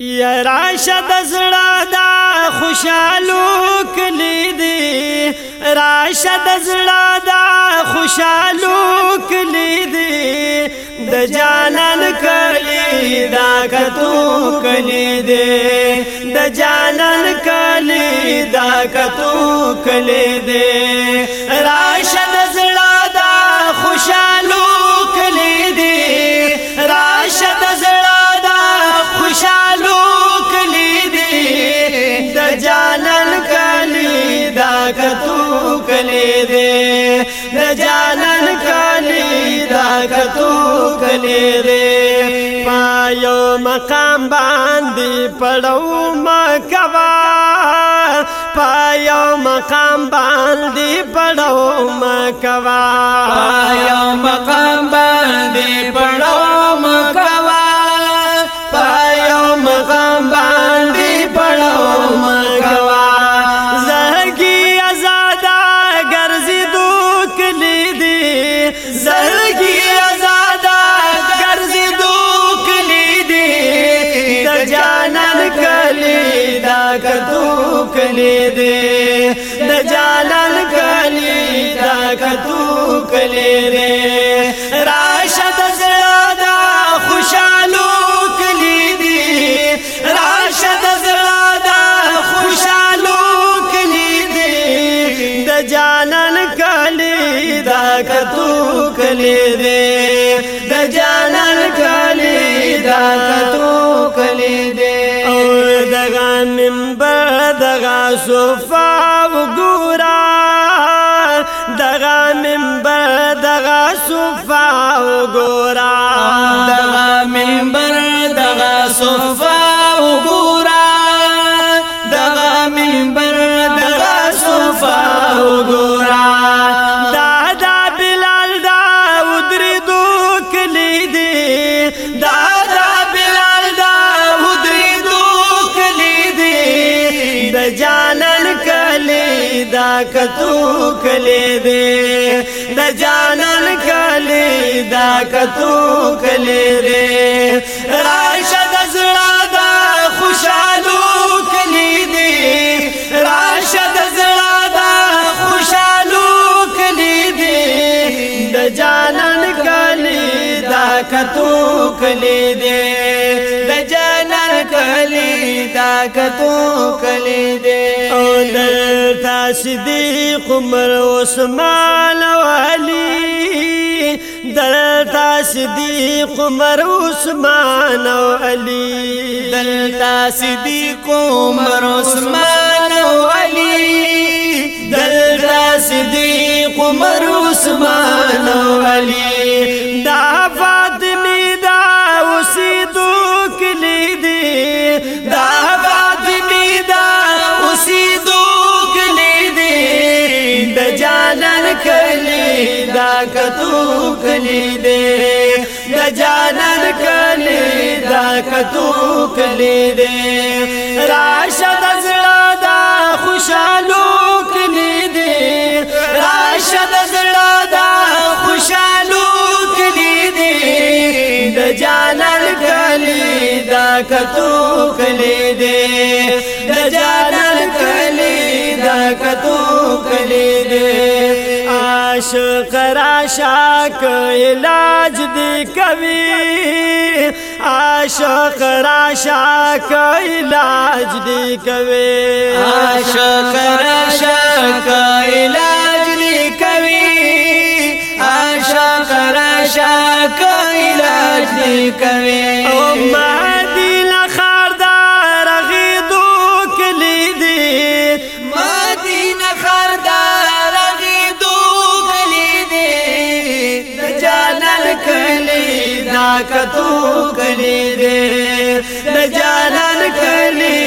یا راشه د زړه دا خوشالو کلی دی راشه د زړه دا خوشالو کلی دی د جانان کلی دا کتو کلی دی د جانان کلی دا کتو کلی دی راشه د زړه دا خوشالو کتو کلی رے پایو مقام باندی پڑو مکوا پایو مقام باندی پڑو مکوا پایو مقام باندی پڑو مکوا پایو مقام باندی پڑو مکوا زہگی ازادہ گرزی دوکلی دی زہگی جانان کلی دا کتو کلی دے دا جانان کلی دا کتو کلی دے راشد زڑا دا خوشالو کلی دے راشد زڑا دا خوشالو کلی دے دا جانان کلی دا کتو کلی دے لیدې او دغه منبر دغه صفا وګورا دغه منبر دغه صفا وګورا دغه منبر دغه صفا کتو کلی دے د جانان کلی دا کتو کلی دے راشه د زړه دا خوشالو کلی دے راشه د زړه دا خوشالو کلی دے د جانان کلی دا کتو کلی دے علی دا کتو کلی دے او درتا صدیق عمر عثمان علی دلتا صدیق عمر عثمان علی دلتا صدیق عمر عثمان علی دلتا صدیق عمر عثمان علی دا دا کتو کلی دے دا جانان کلی دا کتو کلی دے راشد ازلا دا خوشالو کلی دے راشد ازلا دا خوشالو کلی دے دا جانان کلی دا کتو کلی دے دا جانان کلی دا کتو کلی دے عاشق راشا که علاج دی کوي عاشق راشا که علاج دی کوي عاشق راشا که علاج دی کوي عاشق راشا که علاج دی کوي او جانا کلی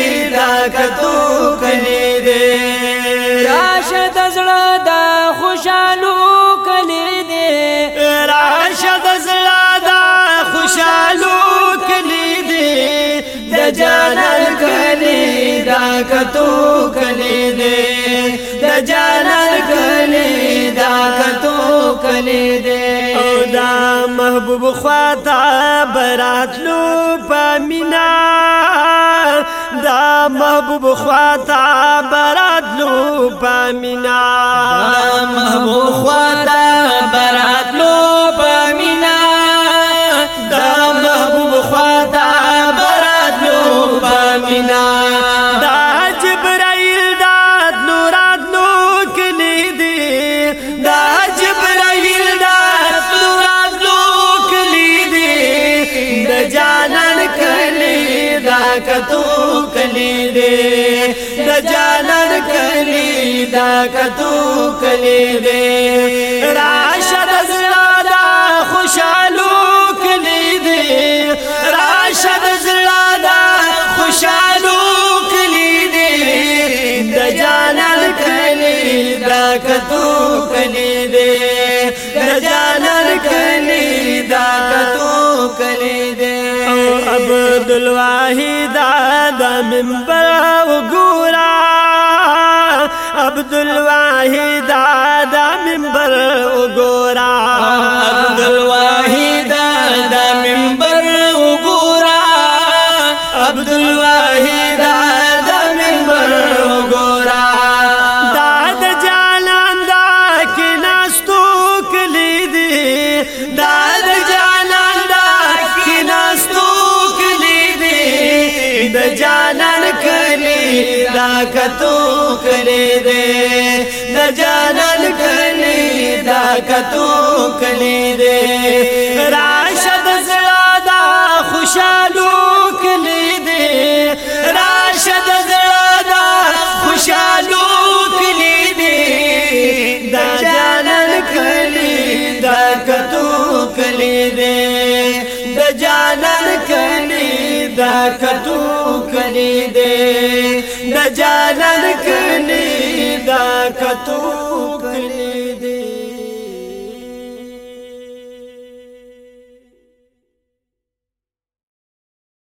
جانان کلی دا کتو کلی دے دا جانان کلی دا کتو کلی دے او دا محبوب خواتا برات لو پامینا دا محبوب خواتا برات لو پامینا دا محبوب خواتا برات لو پامینا کتو کلی دے د جانر کلی دا کتو کلی دے راشد زما جب دلواہی دا دمبر گورا اب را کتو کلی دے دا جانان کلی دا کتو کلی دے راشد زلادا خوشالو کلی دے راشد زلادا خوشالو کلی دے دا جانان کلی دا کتو کلی دے دا جانان کلی دا کتو کلی دے کتو